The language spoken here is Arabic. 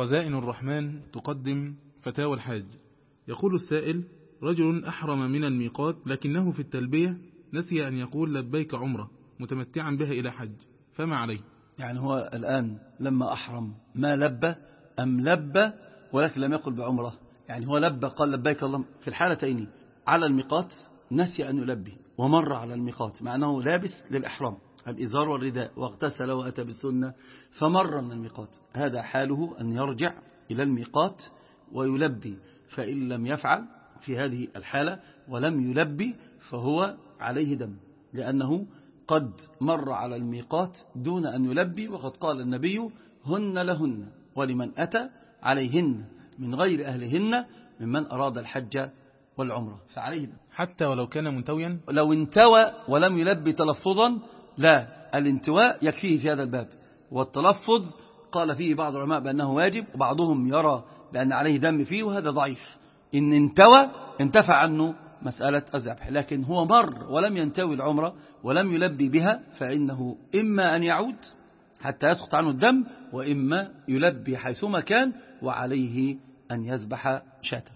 خزائن الرحمن تقدم فتاوى الحاج. يقول السائل رجل أحرم من الميقات لكنه في التلبية نسي أن يقول لبيك عمرة متمتعا بها إلى حج. فما عليه؟ يعني هو الآن لما أحرم ما لبى أم لبى ولكن لم يقل بعمرة. يعني هو لبى قال لبيك اللهم في الحالتين على الميقات نسي أن يلبي ومر على الميقات مع أنه لابس للإحرام. الإزار والرداء واغتسل وأتى بالسنة فمر من الميقات. هذا حاله أن يرجع إلى الميقات ويلبي فإن لم يفعل في هذه الحالة ولم يلبي فهو عليه دم لأنه قد مر على الميقات دون أن يلبي وقد قال النبي هن لهن ولمن أتى عليهن من غير أهلهن ممن أراد الحج والعمرة. فعليه دم. حتى ولو كان منتويا؟ لو انتوى ولم يلبي تلفظا لا الانتواء يكفيه في هذا الباب. والتلفظ قال فيه بعض العلماء بأنه واجب وبعضهم يرى بأن عليه دم فيه وهذا ضعيف. إن انتوى انتفع عنه مسألة الذبح. لكن هو مر ولم ينتوي العمرة ولم يلبي بها فإنه إما أن يعود حتى يسقط عنه الدم وإما يلبي حيثما كان وعليه أن يذبح شاة.